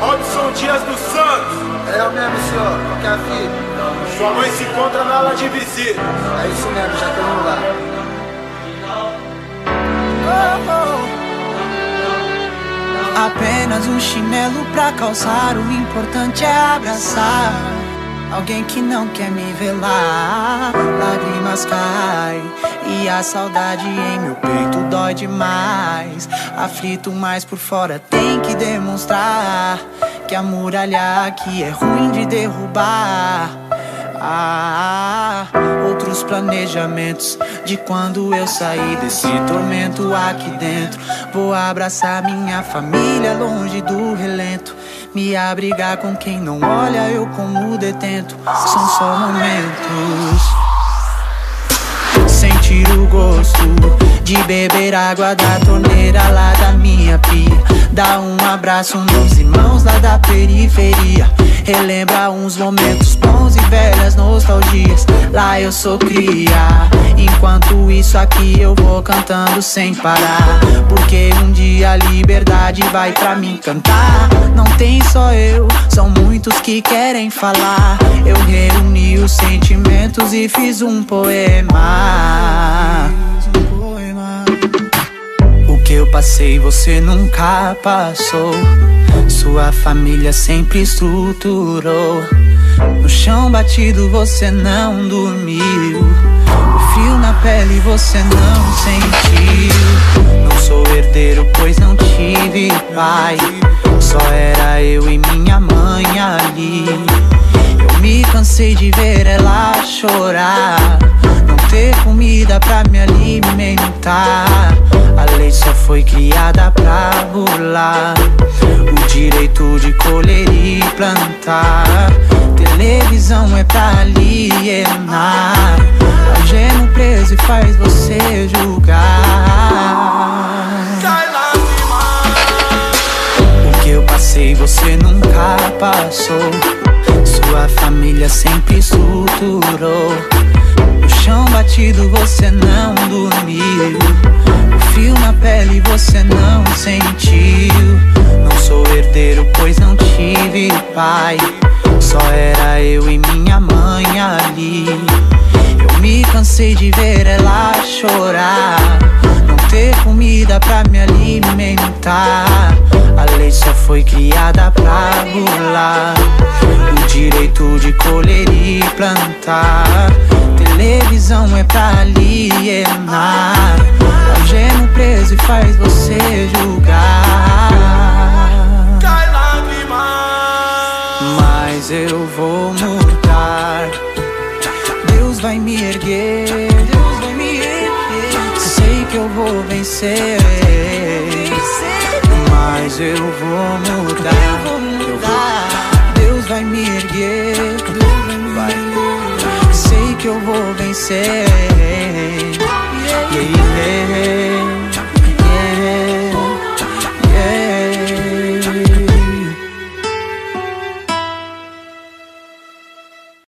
Robson Dias dos Santos. É o mesmo, senhor. Qual que é a fita? Sua mãe se encontra na ala de visita. É isso mesmo, já estamos lá. Apenas um chinelo pra calçar, o importante é abraçar. Alguém que não quer me velar, lágrimas caem e a saudade em meu peito dói demais. Aflito, mas por fora tem que demonstrar que a muralha aqui é ruim de derrubar. Ah, outros planejamentos de quando eu saí desse tormento aqui dentro. Vou abraçar minha família longe do relento. Me abrigar com quem não olha, eu como detento. São só momentos. Sentir o gosto de beber água da torneira lá da minha pia. Dar um abraço nos irmãos lá da periferia. Relembra uns momentos bons e velhas nostalgias. Lá eu sou cria. Enquanto isso aqui eu vou cantando sem parar. Porque um dia a liberdade vai pra mim cantar. Não tem só eu, são muitos que querem falar. Eu reuni os sentimentos e fiz um poema. O que eu passei você nunca passou. Sua família sempre estruturou. No chão batido você não dormiu. Na pele você não sentiu. Não sou herdeiro, pois não tive pai. Só era eu e minha mãe ali. Eu me cansei de ver ela chorar. Não ter comida pra me alimentar. A lei só foi criada pra burlar o direito de colher e plantar. Televisão é pra alienar. Preso e faz você julgar. O que eu passei você nunca passou. Sua família sempre estruturou. No chão batido você não dormiu. O fio na pele você não sentiu. Não sou herdeiro, pois não tive pai. Só era eu e minha mãe ali. Me cansei de ver ela chorar. Não ter comida pra me alimentar. A lei só foi criada pra burlar o direito de colher e plantar. Televisão é pra alienar. Algema preso e faz você julgar. Mas eu vou mudar erguer Sei que eu vou vencer. Mas eu vou mudar. Deus vai me erguer. Sei que eu vou vencer. Yeah, yeah.